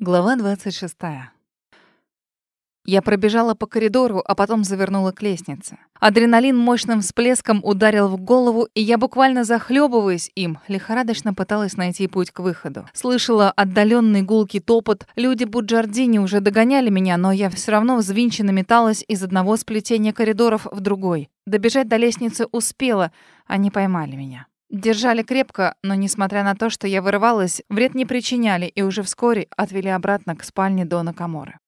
Глава 26. Я пробежала по коридору, а потом завернула к лестнице. Адреналин мощным всплеском ударил в голову, и я буквально захлебываясь им, лихорадочно пыталась найти путь к выходу. Слышала отдаленный гулкий топот. Люди Буджардини уже догоняли меня, но я все равно взвинченно металась из одного сплетения коридоров в другой. Добежать до лестницы успела, они поймали меня. Держали крепко, но, несмотря на то, что я вырывалась, вред не причиняли и уже вскоре отвели обратно к спальне Дона Каморы.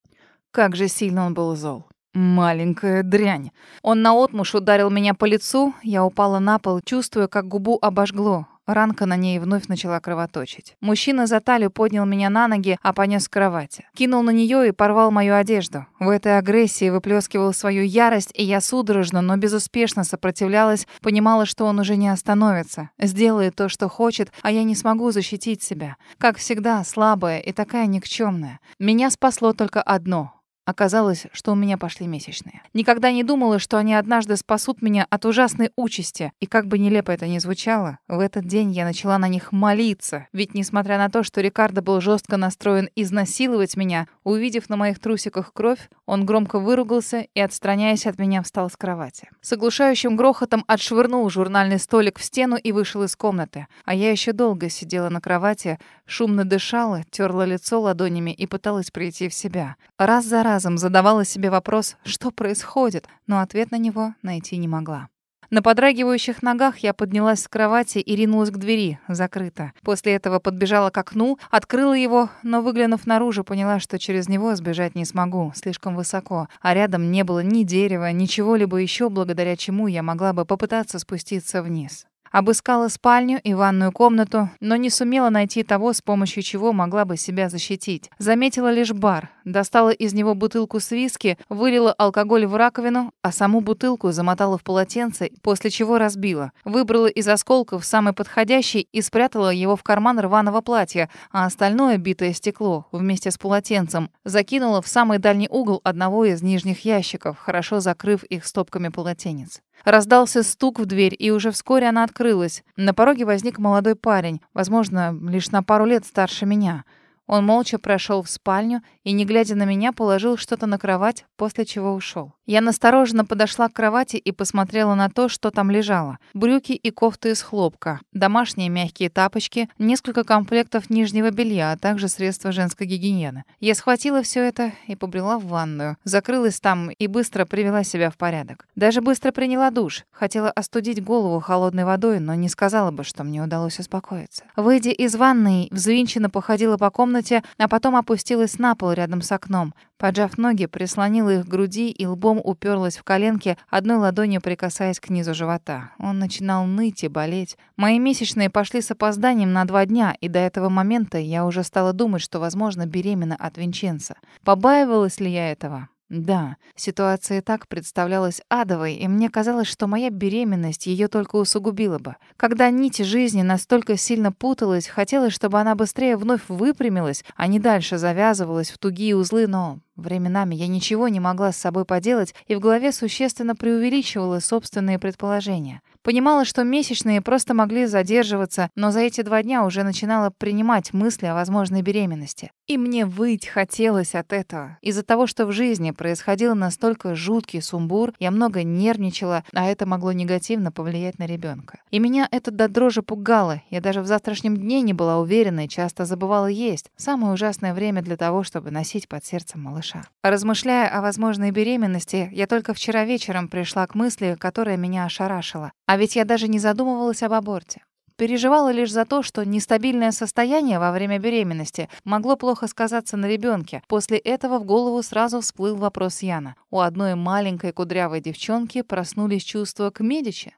Как же сильно он был зол. Маленькая дрянь. Он наотмашь ударил меня по лицу, я упала на пол, чувствуя, как губу обожгло. Ранка на ней вновь начала кровоточить. Мужчина за талию поднял меня на ноги, а понес к кровати. Кинул на нее и порвал мою одежду. В этой агрессии выплескивал свою ярость, и я судорожно, но безуспешно сопротивлялась, понимала, что он уже не остановится. Сделает то, что хочет, а я не смогу защитить себя. Как всегда, слабая и такая никчемная. Меня спасло только одно Оказалось, что у меня пошли месячные. Никогда не думала, что они однажды спасут меня от ужасной участи. И как бы нелепо это ни звучало, в этот день я начала на них молиться. Ведь несмотря на то, что Рикардо был жестко настроен изнасиловать меня, увидев на моих трусиках кровь, он громко выругался и, отстраняясь от меня, встал с кровати. С оглушающим грохотом отшвырнул журнальный столик в стену и вышел из комнаты. А я еще долго сидела на кровати, шумно дышала, терла лицо ладонями и пыталась прийти в себя. Раз за разом задавала себе вопрос, что происходит, но ответ на него найти не могла. На подрагивающих ногах я поднялась с кровати и ринулась к двери, закрыто. После этого подбежала к окну, открыла его, но, выглянув наружу, поняла, что через него сбежать не смогу, слишком высоко, а рядом не было ни дерева, ничего либо еще, благодаря чему я могла бы попытаться спуститься вниз. Обыскала спальню и ванную комнату, но не сумела найти того, с помощью чего могла бы себя защитить. Заметила лишь бар, достала из него бутылку с виски, вылила алкоголь в раковину, а саму бутылку замотала в полотенце, после чего разбила. Выбрала из осколков самый подходящий и спрятала его в карман рваного платья, а остальное битое стекло вместе с полотенцем закинула в самый дальний угол одного из нижних ящиков, хорошо закрыв их стопками полотенец. Раздался стук в дверь, и уже вскоре она открылась. На пороге возник молодой парень, возможно, лишь на пару лет старше меня. Он молча прошел в спальню и, не глядя на меня, положил что-то на кровать, после чего ушел. Я настороженно подошла к кровати и посмотрела на то, что там лежало. Брюки и кофты из хлопка, домашние мягкие тапочки, несколько комплектов нижнего белья, а также средства женской гигиены. Я схватила все это и побрела в ванную. Закрылась там и быстро привела себя в порядок. Даже быстро приняла душ. Хотела остудить голову холодной водой, но не сказала бы, что мне удалось успокоиться. Выйдя из ванной, взвинченно походила по комнате, комнате, а потом опустилась на пол рядом с окном. Поджав ноги, прислонила их к груди и лбом уперлась в коленки, одной ладонью прикасаясь к низу живота. Он начинал ныть и болеть. Мои месячные пошли с опозданием на два дня, и до этого момента я уже стала думать, что, возможно, беременна от Винченца. Побаивалась ли я этого? Да, ситуация так представлялась адовой, и мне казалось, что моя беременность ее только усугубила бы. Когда нить жизни настолько сильно путалась, хотелось, чтобы она быстрее вновь выпрямилась, а не дальше завязывалась в тугие узлы, но временами я ничего не могла с собой поделать и в голове существенно преувеличивала собственные предположения. Понимала, что месячные просто могли задерживаться, но за эти два дня уже начинала принимать мысли о возможной беременности. И мне выть хотелось от этого. Из-за того, что в жизни происходил настолько жуткий сумбур, я много нервничала, а это могло негативно повлиять на ребенка. И меня это до дрожи пугало. Я даже в завтрашнем дне не была уверена и часто забывала есть. Самое ужасное время для того, чтобы носить под сердцем малыша. Размышляя о возможной беременности, я только вчера вечером пришла к мысли, которая меня ошарашила. А ведь я даже не задумывалась об аборте. Переживала лишь за то, что нестабильное состояние во время беременности могло плохо сказаться на ребенке. После этого в голову сразу всплыл вопрос Яна. У одной маленькой кудрявой девчонки проснулись чувства к Медичи.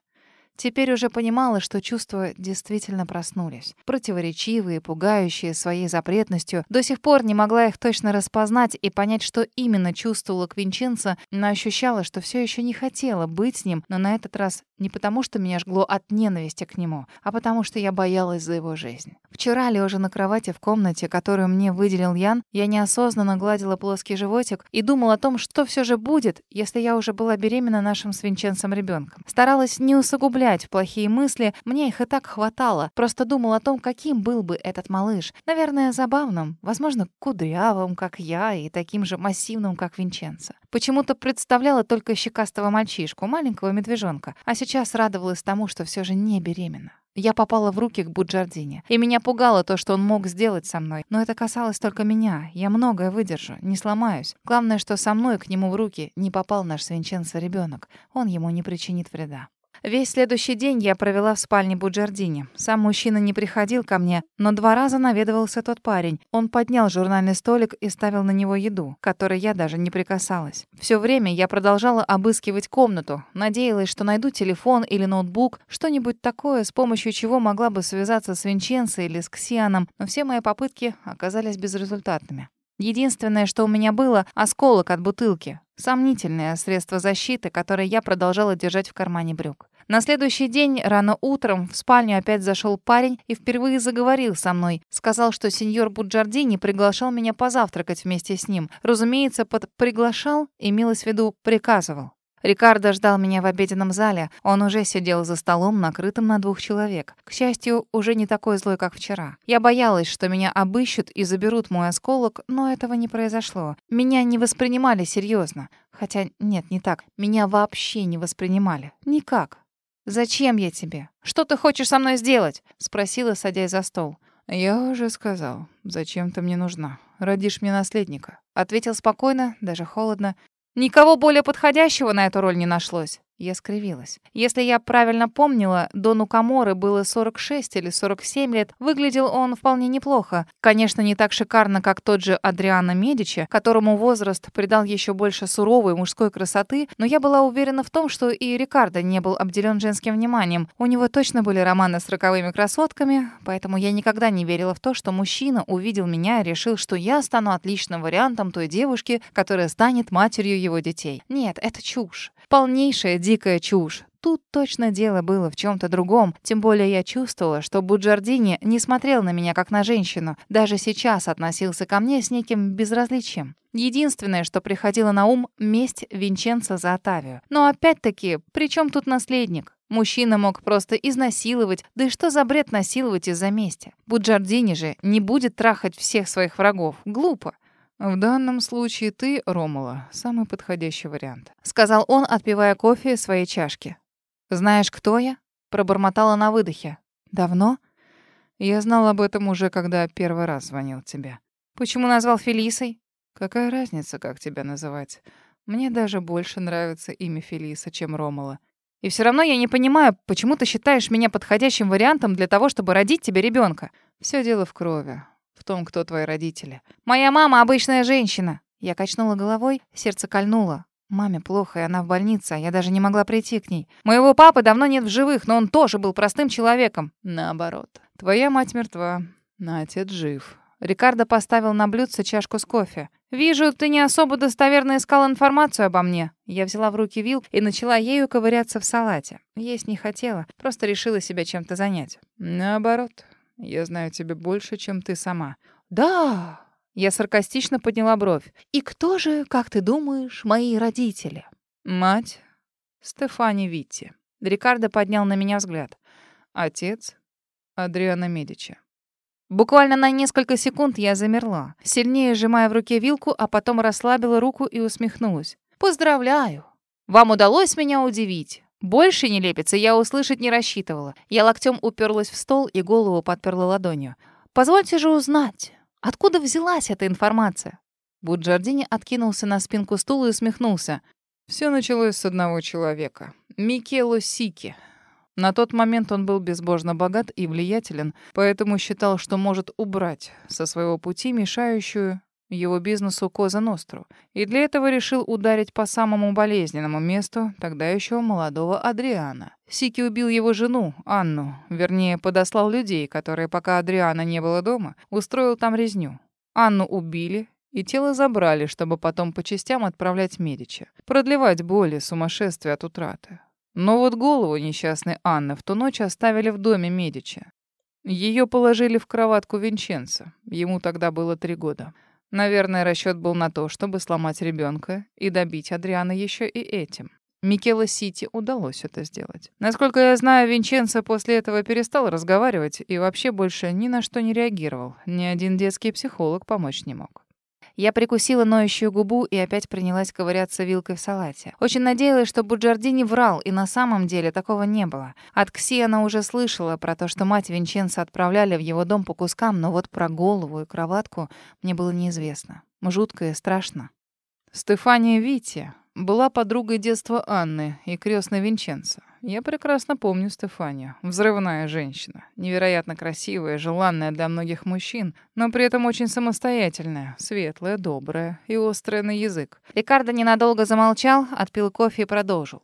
Теперь уже понимала, что чувства действительно проснулись. Противоречивые, пугающие своей запретностью. До сих пор не могла их точно распознать и понять, что именно чувствовала Квинченцо, но ощущала, что все еще не хотела быть с ним, но на этот раз не потому, что меня жгло от ненависти к нему, а потому что я боялась за его жизнь. Вчера, лежа на кровати в комнате, которую мне выделил Ян, я неосознанно гладила плоский животик и думала о том, что все же будет, если я уже была беременна нашим с Винченцем ребенком. Старалась не усугублять плохие мысли, мне их и так хватало. Просто думала о том, каким был бы этот малыш. Наверное, забавным, возможно, кудрявым, как я, и таким же массивным, как Винченцо. Почему-то представляла только щекастого мальчишку, маленького медвежонка, а сейчас радовалась тому, что все же не беременна. Я попала в руки к Буджардине, и меня пугало то, что он мог сделать со мной. Но это касалось только меня. Я многое выдержу, не сломаюсь. Главное, что со мной к нему в руки не попал наш свинченца ребенок. Он ему не причинит вреда. Весь следующий день я провела в спальне Буджардини. Сам мужчина не приходил ко мне, но два раза наведывался тот парень. Он поднял журнальный столик и ставил на него еду, которой я даже не прикасалась. Все время я продолжала обыскивать комнату, надеялась, что найду телефон или ноутбук, что-нибудь такое, с помощью чего могла бы связаться с Винченцо или с Ксианом, но все мои попытки оказались безрезультатными. Единственное, что у меня было — осколок от бутылки. Сомнительное средство защиты, которое я продолжала держать в кармане брюк. На следующий день, рано утром, в спальню опять зашел парень и впервые заговорил со мной. Сказал, что сеньор Буджардини приглашал меня позавтракать вместе с ним. Разумеется, под «приглашал» имелось в виду «приказывал». Рикардо ждал меня в обеденном зале. Он уже сидел за столом, накрытым на двух человек. К счастью, уже не такой злой, как вчера. Я боялась, что меня обыщут и заберут мой осколок, но этого не произошло. Меня не воспринимали серьезно. Хотя нет, не так. Меня вообще не воспринимали. Никак. «Зачем я тебе? Что ты хочешь со мной сделать?» — спросила, садясь за стол. «Я уже сказал, зачем ты мне нужна. Родишь мне наследника». Ответил спокойно, даже холодно. «Никого более подходящего на эту роль не нашлось. Я скривилась. Если я правильно помнила, Дону Каморы было 46 или 47 лет. Выглядел он вполне неплохо. Конечно, не так шикарно, как тот же Адриано Медичи, которому возраст придал еще больше суровой мужской красоты, но я была уверена в том, что и Рикардо не был обделен женским вниманием. У него точно были романы с роковыми красотками, поэтому я никогда не верила в то, что мужчина увидел меня и решил, что я стану отличным вариантом той девушки, которая станет матерью его детей. Нет, это чушь. Полнейшая дикая чушь. Тут точно дело было в чем то другом, тем более я чувствовала, что Буджардини не смотрел на меня как на женщину, даже сейчас относился ко мне с неким безразличием. Единственное, что приходило на ум — месть Винченца за Отавию. Но опять-таки, при чем тут наследник? Мужчина мог просто изнасиловать, да и что за бред насиловать из-за мести? Буджардини же не будет трахать всех своих врагов. Глупо. «В данном случае ты, Ромула, самый подходящий вариант», — сказал он, отпивая кофе из своей чашки. «Знаешь, кто я?» — пробормотала на выдохе. «Давно?» «Я знал об этом уже, когда первый раз звонил тебе». «Почему назвал Фелисой?» «Какая разница, как тебя называть? Мне даже больше нравится имя Фелиса, чем Ромула. И все равно я не понимаю, почему ты считаешь меня подходящим вариантом для того, чтобы родить тебе ребенка. Все дело в крови в том, кто твои родители. Моя мама обычная женщина. Я качнула головой, сердце кольнуло. Маме плохо, и она в больнице, а я даже не могла прийти к ней. Моего папы давно нет в живых, но он тоже был простым человеком. Наоборот. Твоя мать мертва, но отец жив. Рикардо поставил на блюдце чашку с кофе. «Вижу, ты не особо достоверно искал информацию обо мне». Я взяла в руки вил и начала ею ковыряться в салате. Есть не хотела, просто решила себя чем-то занять. Наоборот, я знаю тебя больше, чем ты сама». «Да!» Я саркастично подняла бровь. «И кто же, как ты думаешь, мои родители?» «Мать Стефани Витти». Рикардо поднял на меня взгляд. «Отец Адриана Медичи». Буквально на несколько секунд я замерла, сильнее сжимая в руке вилку, а потом расслабила руку и усмехнулась. «Поздравляю! Вам удалось меня удивить. Больше нелепицы я услышать не рассчитывала. Я локтем уперлась в стол и голову подперла ладонью. «Позвольте же узнать, откуда взялась эта информация?» Буджардини откинулся на спинку стула и усмехнулся. Все началось с одного человека. Микело Сики. На тот момент он был безбожно богат и влиятелен, поэтому считал, что может убрать со своего пути мешающую его бизнесу Коза Ностру, и для этого решил ударить по самому болезненному месту тогда еще молодого Адриана. Сики убил его жену, Анну, вернее, подослал людей, которые, пока Адриана не было дома, устроил там резню. Анну убили, и тело забрали, чтобы потом по частям отправлять Медичи, продлевать боли, сумасшествие от утраты. Но вот голову несчастной Анны в ту ночь оставили в доме Медичи. Ее положили в кроватку Винченца. Ему тогда было три года. Наверное, расчет был на то, чтобы сломать ребенка и добить Адриана еще и этим. Микело Сити удалось это сделать. Насколько я знаю, Винченцо после этого перестал разговаривать и вообще больше ни на что не реагировал. Ни один детский психолог помочь не мог. Я прикусила ноющую губу и опять принялась ковыряться вилкой в салате. Очень надеялась, что Буджардини врал, и на самом деле такого не было. От Кси она уже слышала про то, что мать Винченца отправляли в его дом по кускам, но вот про голову и кроватку мне было неизвестно. Жутко и страшно. Стефания Вити была подругой детства Анны и крестной Винченца. Я прекрасно помню Стефанию. Взрывная женщина. Невероятно красивая, желанная для многих мужчин, но при этом очень самостоятельная, светлая, добрая и острая на язык. Рикардо ненадолго замолчал, отпил кофе и продолжил.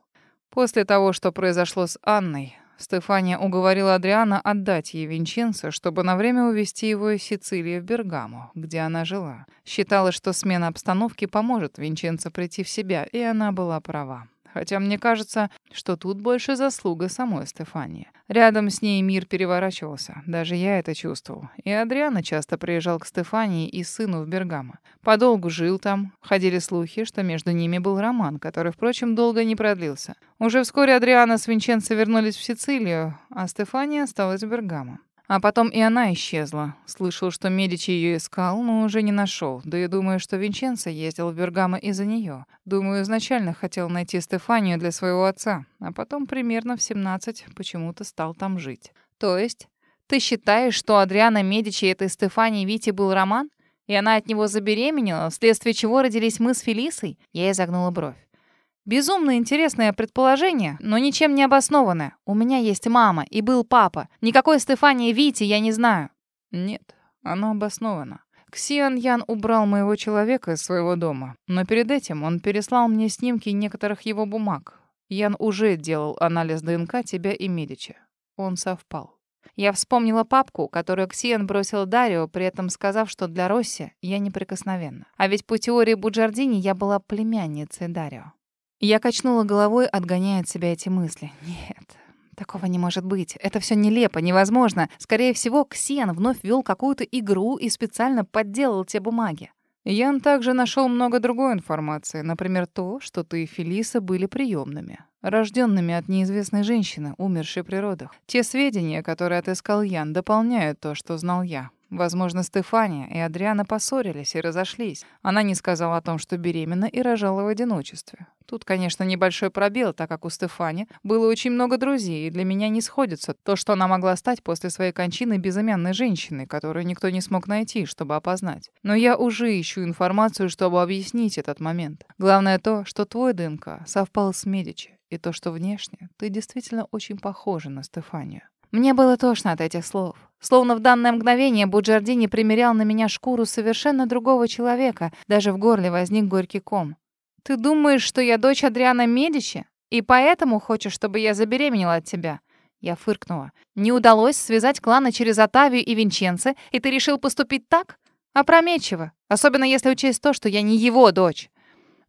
После того, что произошло с Анной, Стефания уговорила Адриана отдать ей Винченцо, чтобы на время увезти его из Сицилии в Бергамо, где она жила. Считала, что смена обстановки поможет Винченцо прийти в себя, и она была права. Хотя мне кажется, что тут больше заслуга самой Стефании. Рядом с ней мир переворачивался, даже я это чувствовал. И Адриана часто приезжал к Стефании и сыну в Бергамо. Подолгу жил там, ходили слухи, что между ними был роман, который, впрочем, долго не продлился. Уже вскоре Адриана с Винченцо вернулись в Сицилию, а Стефания осталась в Бергамо. А потом и она исчезла. Слышал, что Медичи ее искал, но уже не нашел. Да и думаю, что Винченцо ездил в Бергамо из-за нее. Думаю, изначально хотел найти Стефанию для своего отца, а потом примерно в 17 почему-то стал там жить. То есть ты считаешь, что Адриана Медичи и этой Стефании Вити был роман? И она от него забеременела, вследствие чего родились мы с Фелисой? Я изогнула бровь. Безумно интересное предположение, но ничем не обоснованное. У меня есть мама и был папа. Никакой Стефании Вити я не знаю. Нет, оно обосновано. Ксиан Ян убрал моего человека из своего дома, но перед этим он переслал мне снимки некоторых его бумаг. Ян уже делал анализ ДНК тебя и Медичи. Он совпал. Я вспомнила папку, которую Ксиан бросил Дарио, при этом сказав, что для Росси я неприкосновенна. А ведь по теории Буджардини я была племянницей Дарио. Я качнула головой, отгоняя от себя эти мысли. Нет, такого не может быть. Это все нелепо, невозможно. Скорее всего, Ксен вновь вел какую-то игру и специально подделал те бумаги. Ян также нашел много другой информации, например, то, что ты и Фелиса были приемными, рожденными от неизвестной женщины, умершей при родах. Те сведения, которые отыскал Ян, дополняют то, что знал я. Возможно, Стефания и Адриана поссорились и разошлись. Она не сказала о том, что беременна и рожала в одиночестве. Тут, конечно, небольшой пробел, так как у Стефани было очень много друзей, и для меня не сходится то, что она могла стать после своей кончины безымянной женщиной, которую никто не смог найти, чтобы опознать. Но я уже ищу информацию, чтобы объяснить этот момент. Главное то, что твой ДНК совпал с Медичи, и то, что внешне ты действительно очень похожа на Стефанию. Мне было тошно от этих слов. Словно в данное мгновение Буджардини примерял на меня шкуру совершенно другого человека. Даже в горле возник горький ком. «Ты думаешь, что я дочь Адриана Медичи? И поэтому хочешь, чтобы я забеременела от тебя?» Я фыркнула. «Не удалось связать кланы через Атавию и Винченце, и ты решил поступить так? Опрометчиво. Особенно если учесть то, что я не его дочь».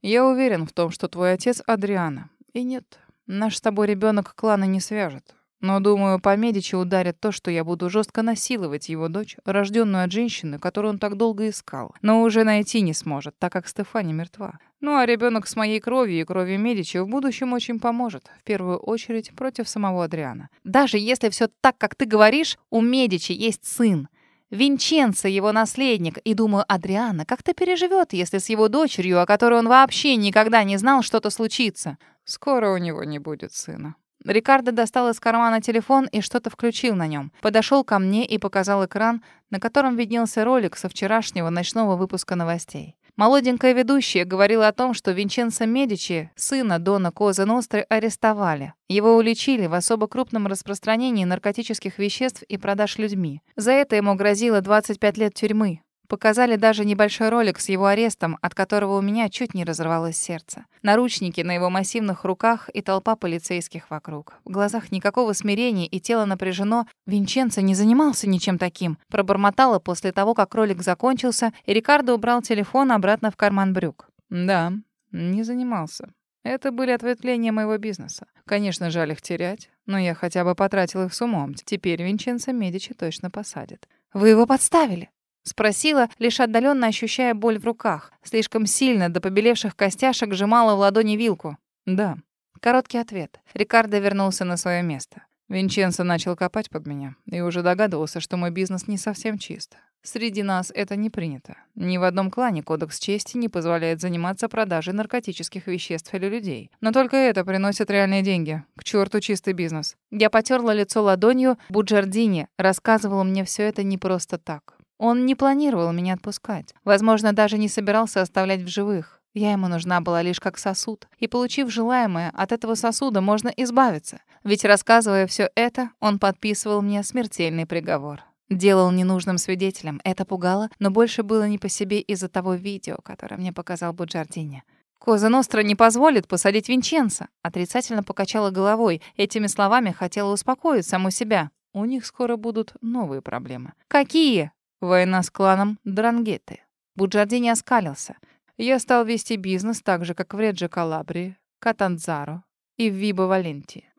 «Я уверен в том, что твой отец Адриана. И нет, наш с тобой ребенок клана не свяжет. Но, думаю, по Медичи ударит то, что я буду жестко насиловать его дочь, рожденную от женщины, которую он так долго искал, но уже найти не сможет, так как Стефани мертва. Ну а ребенок с моей кровью и кровью Медичи в будущем очень поможет, в первую очередь против самого Адриана. Даже если все так, как ты говоришь, у Медичи есть сын. Винченцо его наследник, и думаю, Адриана как-то переживет, если с его дочерью, о которой он вообще никогда не знал, что-то случится. Скоро у него не будет сына. Рикардо достал из кармана телефон и что-то включил на нем. Подошел ко мне и показал экран, на котором виднелся ролик со вчерашнего ночного выпуска новостей. Молоденькая ведущая говорила о том, что Винченцо Медичи, сына Дона Коза Ностры, арестовали. Его уличили в особо крупном распространении наркотических веществ и продаж людьми. За это ему грозило 25 лет тюрьмы. Показали даже небольшой ролик с его арестом, от которого у меня чуть не разорвалось сердце. Наручники на его массивных руках и толпа полицейских вокруг. В глазах никакого смирения и тело напряжено. Винченцо не занимался ничем таким. Пробормотала после того, как ролик закончился, и Рикардо убрал телефон обратно в карман брюк. «Да, не занимался. Это были ответвления моего бизнеса. Конечно, жаль их терять, но я хотя бы потратил их с умом. Теперь Винченцо Медичи точно посадят. «Вы его подставили?» Спросила, лишь отдаленно ощущая боль в руках. Слишком сильно до побелевших костяшек сжимала в ладони вилку. «Да». Короткий ответ. Рикардо вернулся на свое место. Винченцо начал копать под меня и уже догадывался, что мой бизнес не совсем чист. Среди нас это не принято. Ни в одном клане кодекс чести не позволяет заниматься продажей наркотических веществ или людей. Но только это приносит реальные деньги. К черту чистый бизнес. Я потерла лицо ладонью. Буджардини рассказывал мне все это не просто так. Он не планировал меня отпускать. Возможно, даже не собирался оставлять в живых. Я ему нужна была лишь как сосуд. И получив желаемое, от этого сосуда можно избавиться. Ведь рассказывая все это, он подписывал мне смертельный приговор. Делал ненужным свидетелем. Это пугало, но больше было не по себе из-за того видео, которое мне показал Буджардини. «Коза Ностра не позволит посадить Винченца», отрицательно покачала головой. Этими словами хотела успокоить саму себя. «У них скоро будут новые проблемы». «Какие?» Война с кланом Дрангеты. Буджардини оскалился. Я стал вести бизнес так же, как в Реджи Калабрии, Катанзаро и в Вибо Валенти.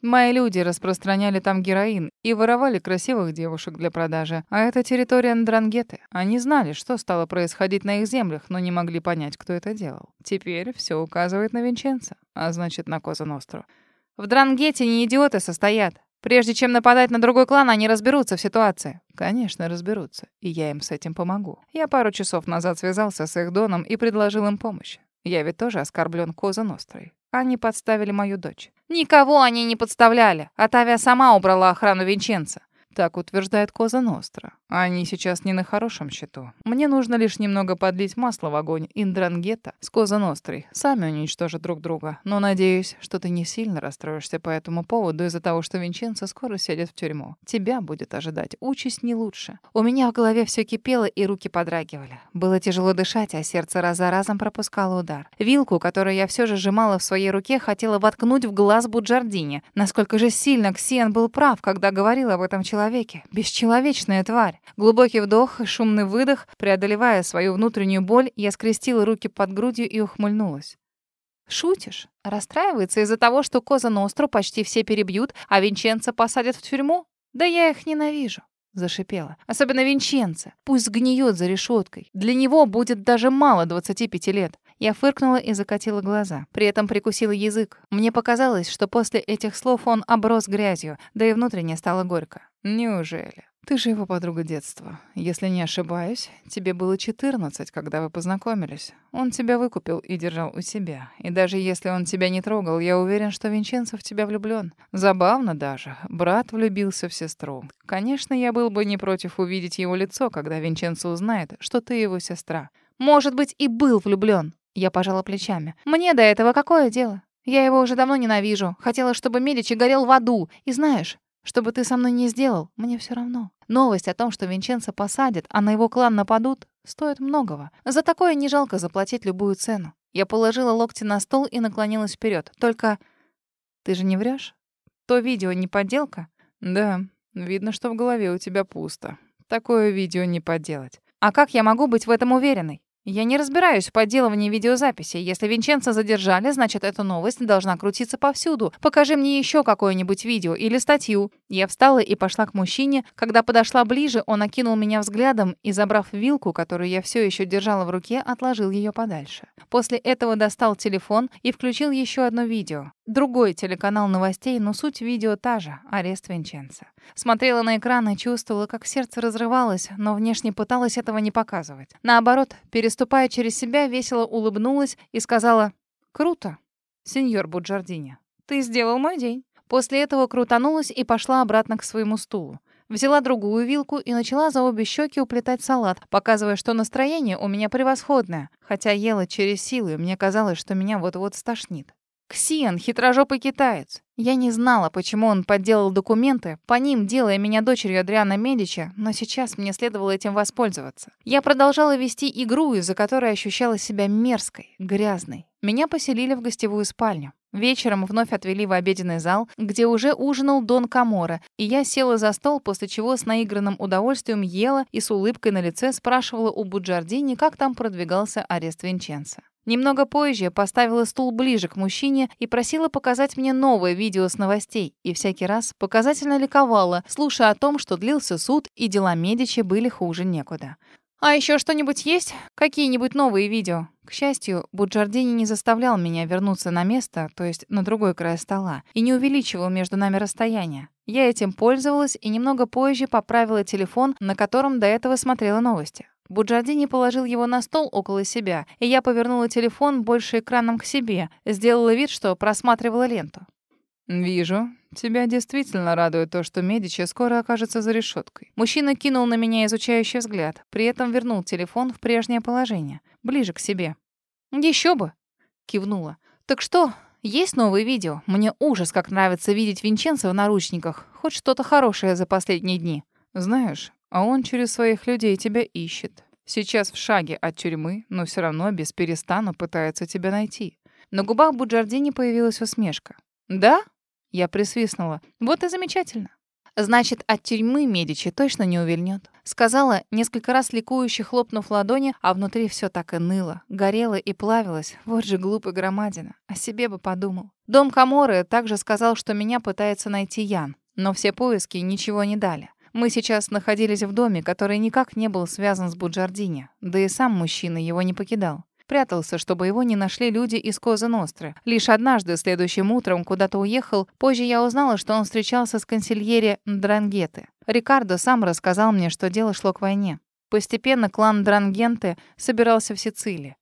Мои люди распространяли там героин и воровали красивых девушек для продажи. А это территория Ндрангеты. Они знали, что стало происходить на их землях, но не могли понять, кто это делал. Теперь все указывает на Винченца, а значит, на Коза Ностру. В Дрангете не идиоты состоят. Прежде чем нападать на другой клан, они разберутся в ситуации. Конечно, разберутся. И я им с этим помогу. Я пару часов назад связался с их доном и предложил им помощь. Я ведь тоже оскорблен Коза Нострой. Они подставили мою дочь. Никого они не подставляли. Атавия сама убрала охрану Винченца. Так утверждает Коза Ностра. Они сейчас не на хорошем счету. Мне нужно лишь немного подлить масло в огонь Индрангета с Коза Нострой. Сами уничтожат друг друга. Но надеюсь, что ты не сильно расстроишься по этому поводу из-за того, что Винченцо скоро сядет в тюрьму. Тебя будет ожидать участь не лучше. У меня в голове все кипело и руки подрагивали. Было тяжело дышать, а сердце раз за разом пропускало удар. Вилку, которую я все же сжимала в своей руке, хотела воткнуть в глаз Буджардине. Насколько же сильно Ксиан был прав, когда говорил об этом человеке. Бесчеловечная тварь. Глубокий вдох шумный выдох. Преодолевая свою внутреннюю боль, я скрестила руки под грудью и ухмыльнулась. «Шутишь? Расстраивается из-за того, что Коза Ностру почти все перебьют, а Винченца посадят в тюрьму? Да я их ненавижу!» Зашипела. Особенно Винченца. Пусть сгниет за решеткой. Для него будет даже мало 25 лет. Я фыркнула и закатила глаза. При этом прикусила язык. Мне показалось, что после этих слов он оброс грязью, да и внутренне стало горько. Неужели? Ты же его подруга детства. Если не ошибаюсь, тебе было 14, когда вы познакомились. Он тебя выкупил и держал у себя. И даже если он тебя не трогал, я уверен, что Винченцо в тебя влюблён. Забавно даже. Брат влюбился в сестру. Конечно, я был бы не против увидеть его лицо, когда Винченцо узнает, что ты его сестра. Может быть, и был влюблён. Я пожала плечами. Мне до этого какое дело? Я его уже давно ненавижу. Хотела, чтобы Медичи горел в аду. И знаешь, что бы ты со мной не сделал, мне все равно. Новость о том, что Винченцо посадят, а на его клан нападут, стоит многого. За такое не жалко заплатить любую цену. Я положила локти на стол и наклонилась вперед. Только ты же не врешь? То видео не подделка? Да, видно, что в голове у тебя пусто. Такое видео не подделать. А как я могу быть в этом уверенной? Я не разбираюсь в подделывании видеозаписи. Если Винченца задержали, значит, эта новость должна крутиться повсюду. Покажи мне еще какое-нибудь видео или статью. Я встала и пошла к мужчине. Когда подошла ближе, он окинул меня взглядом и, забрав вилку, которую я все еще держала в руке, отложил ее подальше. После этого достал телефон и включил еще одно видео. Другой телеканал новостей, но суть видео та же — арест Винченца. Смотрела на экран и чувствовала, как сердце разрывалось, но внешне пыталась этого не показывать. Наоборот, переступая через себя, весело улыбнулась и сказала «Круто, сеньор Буджардини, ты сделал мой день». После этого крутанулась и пошла обратно к своему стулу. Взяла другую вилку и начала за обе щеки уплетать салат, показывая, что настроение у меня превосходное. Хотя ела через силы, мне казалось, что меня вот-вот стошнит. Ксиан — хитрожопый китаец. Я не знала, почему он подделал документы, по ним делая меня дочерью Адриана Медича, но сейчас мне следовало этим воспользоваться. Я продолжала вести игру, из-за которой ощущала себя мерзкой, грязной. Меня поселили в гостевую спальню. Вечером вновь отвели в обеденный зал, где уже ужинал Дон Камора, и я села за стол, после чего с наигранным удовольствием ела и с улыбкой на лице спрашивала у Буджардини, как там продвигался арест Винченца. Немного позже поставила стул ближе к мужчине и просила показать мне новое видео с новостей. И всякий раз показательно ликовала, слушая о том, что длился суд и дела Медичи были хуже некуда. «А еще что-нибудь есть? Какие-нибудь новые видео?» К счастью, Буджардини не заставлял меня вернуться на место, то есть на другой край стола, и не увеличивал между нами расстояние. Я этим пользовалась и немного позже поправила телефон, на котором до этого смотрела новости. Буджардини положил его на стол около себя, и я повернула телефон больше экраном к себе, сделала вид, что просматривала ленту. «Вижу. Тебя действительно радует то, что Медичи скоро окажется за решеткой. Мужчина кинул на меня изучающий взгляд, при этом вернул телефон в прежнее положение, ближе к себе. Еще бы!» — кивнула. «Так что, есть новые видео? Мне ужас, как нравится видеть Винченцо в наручниках. Хоть что-то хорошее за последние дни». «Знаешь, а он через своих людей тебя ищет. Сейчас в шаге от тюрьмы, но все равно без перестану пытается тебя найти». На губах Буджардини появилась усмешка. «Да?» Я присвистнула. «Вот и замечательно. Значит, от тюрьмы Медичи точно не увильнет. Сказала, несколько раз ликующе хлопнув ладони, а внутри все так и ныло, горело и плавилось. Вот же глупый громадина. О себе бы подумал. Дом Каморы также сказал, что меня пытается найти Ян. Но все поиски ничего не дали. Мы сейчас находились в доме, который никак не был связан с Буджардини. Да и сам мужчина его не покидал. Прятался, чтобы его не нашли люди из Коза Ностры. Лишь однажды, следующим утром, куда-то уехал. Позже я узнала, что он встречался с консильере Дрангеты. Рикардо сам рассказал мне, что дело шло к войне. Постепенно клан Дрангенты собирался в Сицилии.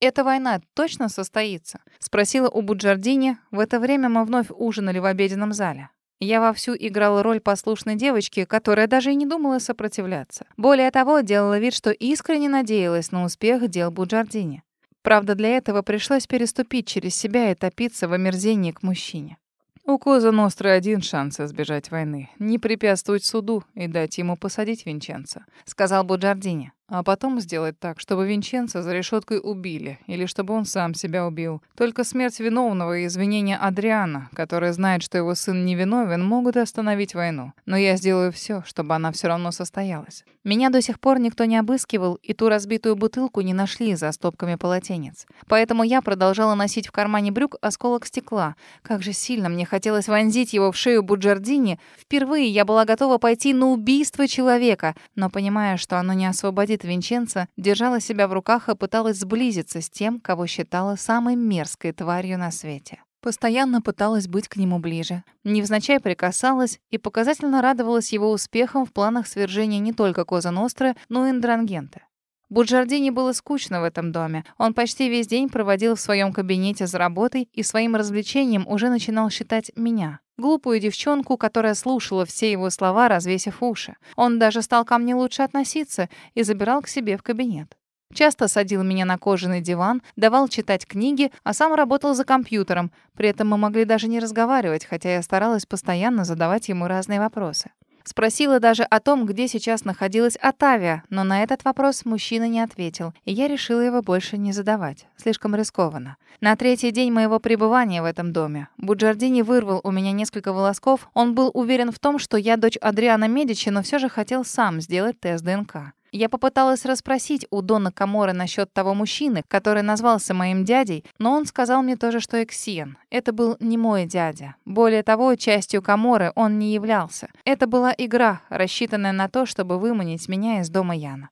«Эта война точно состоится?» — спросила у Буджардини. В это время мы вновь ужинали в обеденном зале. Я вовсю играла роль послушной девочки, которая даже и не думала сопротивляться. Более того, делала вид, что искренне надеялась на успех дел Буджардини. Правда, для этого пришлось переступить через себя и топиться в омерзении к мужчине. У Коза Ностры один шанс избежать войны — не препятствовать суду и дать ему посадить Винченца, — сказал Буджардини. А потом сделать так, чтобы Винченца за решеткой убили, или чтобы он сам себя убил. Только смерть виновного и извинения Адриана, который знает, что его сын невиновен, могут остановить войну. Но я сделаю все, чтобы она все равно состоялась. Меня до сих пор никто не обыскивал, и ту разбитую бутылку не нашли за стопками полотенец. Поэтому я продолжала носить в кармане брюк осколок стекла. Как же сильно мне хотелось вонзить его в шею Буджардини. Впервые я была готова пойти на убийство человека, но понимая, что оно не освободит Эдит Винченцо держала себя в руках и пыталась сблизиться с тем, кого считала самой мерзкой тварью на свете. Постоянно пыталась быть к нему ближе. Невзначай прикасалась и показательно радовалась его успехам в планах свержения не только Коза Ностры, но и Индрангента. Буджардини было скучно в этом доме. Он почти весь день проводил в своем кабинете за работой и своим развлечением уже начинал считать меня. Глупую девчонку, которая слушала все его слова, развесив уши. Он даже стал ко мне лучше относиться и забирал к себе в кабинет. Часто садил меня на кожаный диван, давал читать книги, а сам работал за компьютером. При этом мы могли даже не разговаривать, хотя я старалась постоянно задавать ему разные вопросы. Спросила даже о том, где сейчас находилась Атавия, но на этот вопрос мужчина не ответил, и я решила его больше не задавать. Слишком рискованно. На третий день моего пребывания в этом доме Буджардини вырвал у меня несколько волосков. Он был уверен в том, что я дочь Адриана Медичи, но все же хотел сам сделать тест ДНК. Я попыталась расспросить у Дона Каморы насчет того мужчины, который назвался моим дядей, но он сказал мне тоже, что Эксиен. Это был не мой дядя. Более того, частью Каморы он не являлся. Это была игра, рассчитанная на то, чтобы выманить меня из дома Яна.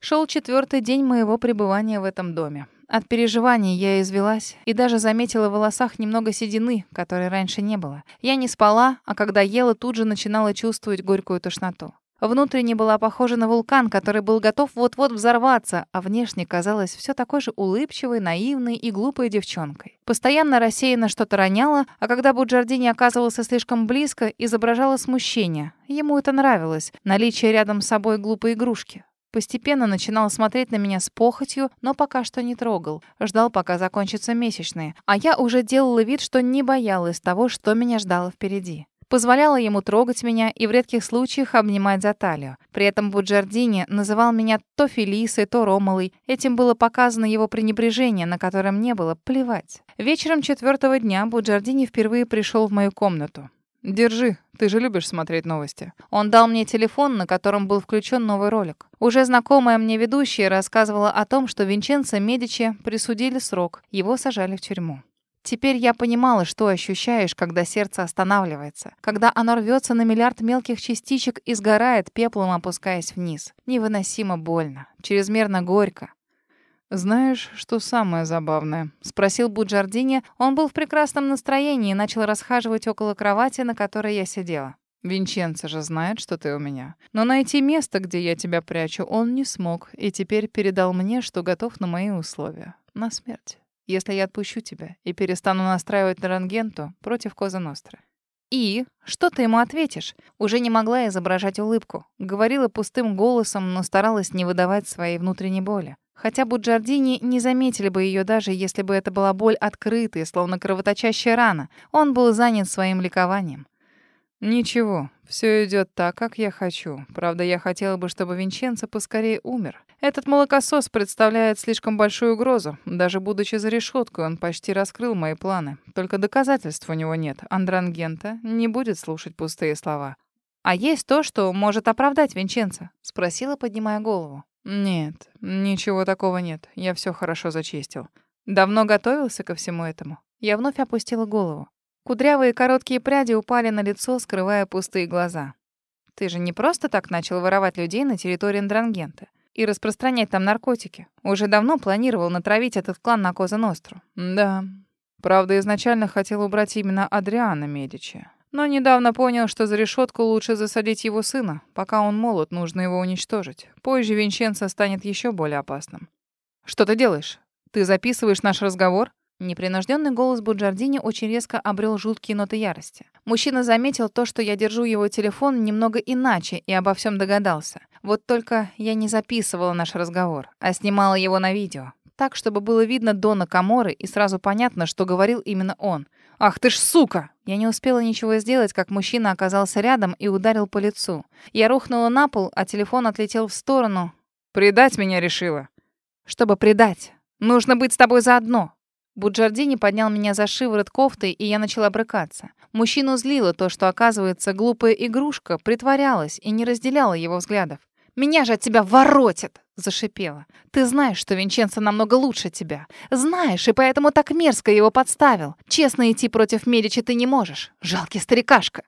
Шел четвертый день моего пребывания в этом доме. От переживаний я извелась и даже заметила в волосах немного седины, которой раньше не было. Я не спала, а когда ела, тут же начинала чувствовать горькую тошноту. Внутренне была похожа на вулкан, который был готов вот-вот взорваться, а внешне казалась все такой же улыбчивой, наивной и глупой девчонкой. Постоянно рассеянно что-то роняла, а когда Буджардини оказывался слишком близко, изображала смущение. Ему это нравилось, наличие рядом с собой глупой игрушки. Постепенно начинал смотреть на меня с похотью, но пока что не трогал. Ждал, пока закончатся месячные. А я уже делала вид, что не боялась того, что меня ждало впереди. Позволяла ему трогать меня и в редких случаях обнимать за талию. При этом Буджардини называл меня то Фелисой, то Ромалой. Этим было показано его пренебрежение, на которое мне было плевать. Вечером четвертого дня Буджардини впервые пришел в мою комнату. Держи, ты же любишь смотреть новости. Он дал мне телефон, на котором был включен новый ролик. Уже знакомая мне ведущая рассказывала о том, что Винченцо Медичи присудили срок, его сажали в тюрьму. Теперь я понимала, что ощущаешь, когда сердце останавливается, когда оно рвется на миллиард мелких частичек и сгорает, пеплом опускаясь вниз. Невыносимо больно, чрезмерно горько. «Знаешь, что самое забавное?» — спросил Буджардини. Он был в прекрасном настроении и начал расхаживать около кровати, на которой я сидела. «Винченцо же знает, что ты у меня. Но найти место, где я тебя прячу, он не смог, и теперь передал мне, что готов на мои условия. На смерть. Если я отпущу тебя и перестану настраивать на Рангенту против Коза Ностры. «И? Что ты ему ответишь?» Уже не могла изображать улыбку. Говорила пустым голосом, но старалась не выдавать своей внутренней боли. Хотя Буджардини не заметили бы ее даже, если бы это была боль открытая, словно кровоточащая рана. Он был занят своим ликованием. «Ничего, все идет так, как я хочу. Правда, я хотела бы, чтобы Винченцо поскорее умер. Этот молокосос представляет слишком большую угрозу. Даже будучи за решеткой, он почти раскрыл мои планы. Только доказательств у него нет. Андрангента не будет слушать пустые слова. «А есть то, что может оправдать Винченцо?» — спросила, поднимая голову. «Нет, ничего такого нет. Я все хорошо зачистил. Давно готовился ко всему этому?» Я вновь опустила голову. Кудрявые короткие пряди упали на лицо, скрывая пустые глаза. «Ты же не просто так начал воровать людей на территории Ндрангента и распространять там наркотики. Уже давно планировал натравить этот клан на Коза Ностру». «Да. Правда, изначально хотел убрать именно Адриана Медичи. Но недавно понял, что за решетку лучше засадить его сына. Пока он молод, нужно его уничтожить. Позже Винченцо станет еще более опасным. «Что ты делаешь? Ты записываешь наш разговор?» Непринужденный голос Буджардини очень резко обрел жуткие ноты ярости. Мужчина заметил то, что я держу его телефон немного иначе и обо всем догадался. Вот только я не записывала наш разговор, а снимала его на видео. Так, чтобы было видно Дона Каморы и сразу понятно, что говорил именно он. «Ах ты ж сука!» Я не успела ничего сделать, как мужчина оказался рядом и ударил по лицу. Я рухнула на пол, а телефон отлетел в сторону. «Предать меня решила?» «Чтобы предать. Нужно быть с тобой заодно». Буджардини поднял меня за шиворот кофтой, и я начала брыкаться. Мужчину злило то, что, оказывается, глупая игрушка притворялась и не разделяла его взглядов. «Меня же от тебя воротит!» — зашипела. «Ты знаешь, что Винченцо намного лучше тебя. Знаешь, и поэтому так мерзко его подставил. Честно идти против Медичи ты не можешь. Жалкий старикашка».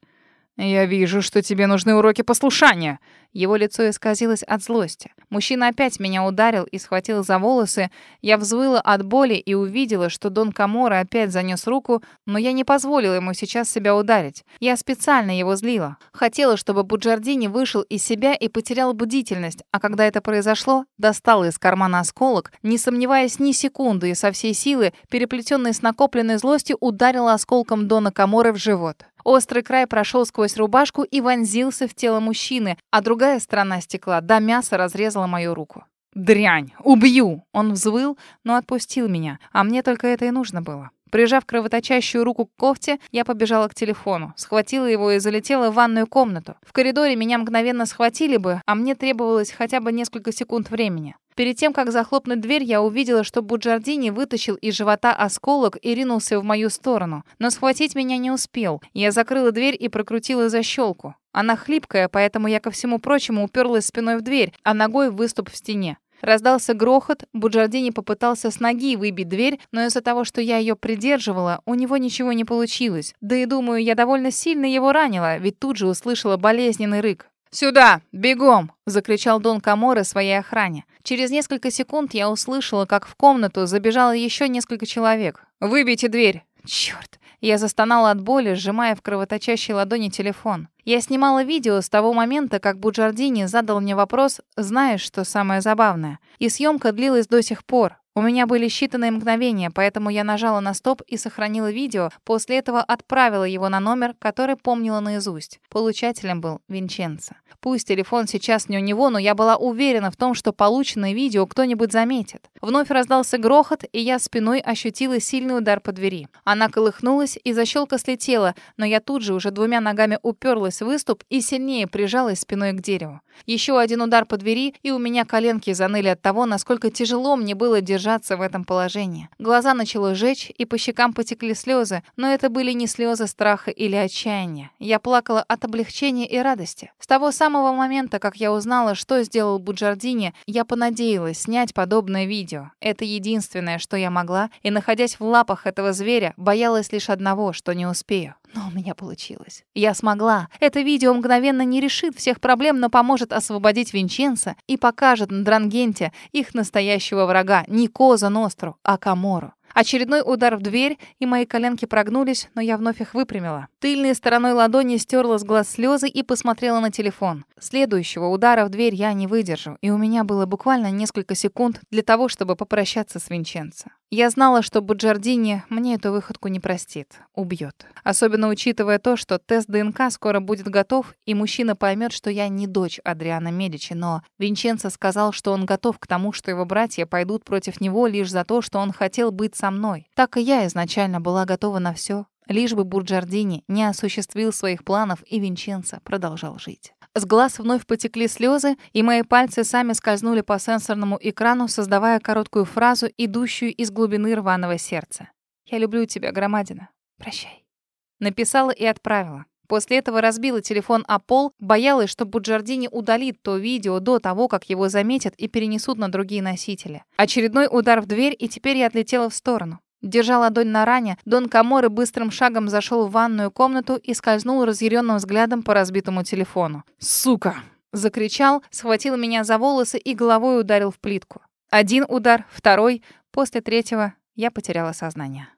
«Я вижу, что тебе нужны уроки послушания». Его лицо исказилось от злости. Мужчина опять меня ударил и схватил за волосы. Я взвыла от боли и увидела, что Дон Камора опять занес руку, но я не позволила ему сейчас себя ударить. Я специально его злила. Хотела, чтобы Буджардини вышел из себя и потерял бдительность, а когда это произошло, достала из кармана осколок, не сомневаясь ни секунды и со всей силы, переплетенной с накопленной злостью, ударила осколком Дона Каморы в живот. Острый край прошел сквозь рубашку и вонзился в тело мужчины, а другая сторона стекла до мяса разрезала мою руку. «Дрянь! Убью!» Он взвыл, но отпустил меня, а мне только это и нужно было. Прижав кровоточащую руку к кофте, я побежала к телефону, схватила его и залетела в ванную комнату. В коридоре меня мгновенно схватили бы, а мне требовалось хотя бы несколько секунд времени. Перед тем, как захлопнуть дверь, я увидела, что Буджардини вытащил из живота осколок и ринулся в мою сторону. Но схватить меня не успел. Я закрыла дверь и прокрутила защелку. Она хлипкая, поэтому я ко всему прочему уперлась спиной в дверь, а ногой в выступ в стене. Раздался грохот, Буджардини попытался с ноги выбить дверь, но из-за того, что я ее придерживала, у него ничего не получилось. Да и думаю, я довольно сильно его ранила, ведь тут же услышала болезненный рык. «Сюда! Бегом!» — закричал Дон Каморе своей охране. Через несколько секунд я услышала, как в комнату забежало еще несколько человек. «Выбейте дверь!» Черт! Я застонала от боли, сжимая в кровоточащей ладони телефон. Я снимала видео с того момента, как Буджардини задал мне вопрос, знаешь, что самое забавное. И съемка длилась до сих пор. У меня были считанные мгновения, поэтому я нажала на стоп и сохранила видео, после этого отправила его на номер, который помнила наизусть. Получателем был Винченцо. Пусть телефон сейчас не у него, но я была уверена в том, что полученное видео кто-нибудь заметит. Вновь раздался грохот, и я спиной ощутила сильный удар по двери. Она колыхнулась, и защелка слетела, но я тут же уже двумя ногами уперлась в выступ и сильнее прижалась спиной к дереву. Еще один удар по двери, и у меня коленки заныли от того, насколько тяжело мне было держать держаться в этом положении. Глаза начало жечь, и по щекам потекли слезы, но это были не слезы страха или отчаяния. Я плакала от облегчения и радости. С того самого момента, как я узнала, что сделал Буджардини, я понадеялась снять подобное видео. Это единственное, что я могла, и, находясь в лапах этого зверя, боялась лишь одного, что не успею. Но у меня получилось. Я смогла. Это видео мгновенно не решит всех проблем, но поможет освободить Винченца и покажет на Дрангенте их настоящего врага, не Коза Ностру, а Камору. Очередной удар в дверь, и мои коленки прогнулись, но я вновь их выпрямила. Тыльной стороной ладони стерла с глаз слезы и посмотрела на телефон. Следующего удара в дверь я не выдержу, и у меня было буквально несколько секунд для того, чтобы попрощаться с Винченцо. Я знала, что Буджардини мне эту выходку не простит, убьет. Особенно учитывая то, что тест ДНК скоро будет готов, и мужчина поймет, что я не дочь Адриана Медичи, но Винченцо сказал, что он готов к тому, что его братья пойдут против него лишь за то, что он хотел быть со мной. Так и я изначально была готова на все, лишь бы Бурджардини не осуществил своих планов, и Винченцо продолжал жить. С глаз вновь потекли слезы, и мои пальцы сами скользнули по сенсорному экрану, создавая короткую фразу, идущую из глубины рваного сердца. «Я люблю тебя, Громадина. Прощай». Написала и отправила. После этого разбила телефон о пол, боялась, что Буджардини удалит то видео до того, как его заметят и перенесут на другие носители. Очередной удар в дверь, и теперь я отлетела в сторону. Держа ладонь на ране, Дон Каморы быстрым шагом зашел в ванную комнату и скользнул разъяренным взглядом по разбитому телефону. «Сука!» — закричал, схватил меня за волосы и головой ударил в плитку. Один удар, второй. После третьего я потеряла сознание.